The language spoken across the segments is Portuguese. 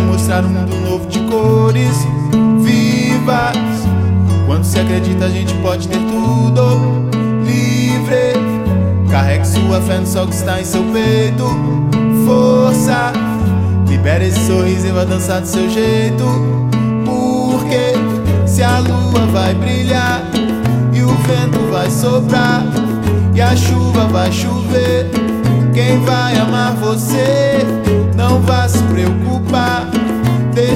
mostrar um mundo novo de cores vivas. Quando se acredita, a gente pode ter tudo livre. Carregue sua fé no sol que está em seu peito. Força, libere esse sorriso e vá dançar do seu jeito. Porque se a lua vai brilhar e o vento vai soprar e a chuva vai chover, quem vai amar você? Não vá se preocupar,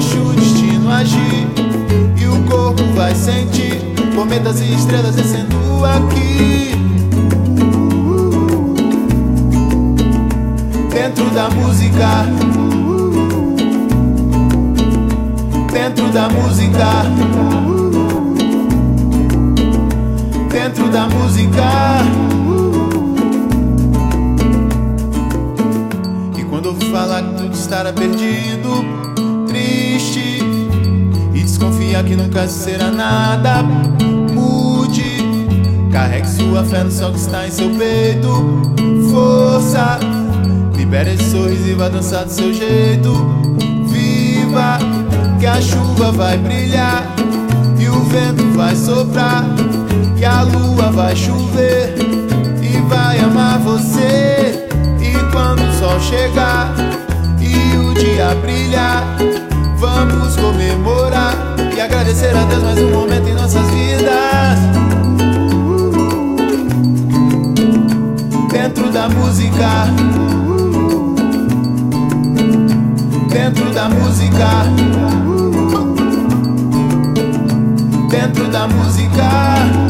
deixa o destino agir e o corpo vai sentir cometas e estrelas descendo aqui. Dentro da música, dentro da música, dentro da música. E quando ouvi falar que tudo estará perdido, que nunca será nada, mude. Carregue sua fé no sol que está em seu peito. Força, libere esse sorriso e vá dançar do seu jeito. Viva, que a chuva vai brilhar e o vento vai soprar. Que a lua vai chover e vai amar você. E quando o sol chegar e o dia brilhar, vamos comemorar e agradecer a Deus mais um momento em nossas vidas. Dentro da música, dentro da música, dentro da música.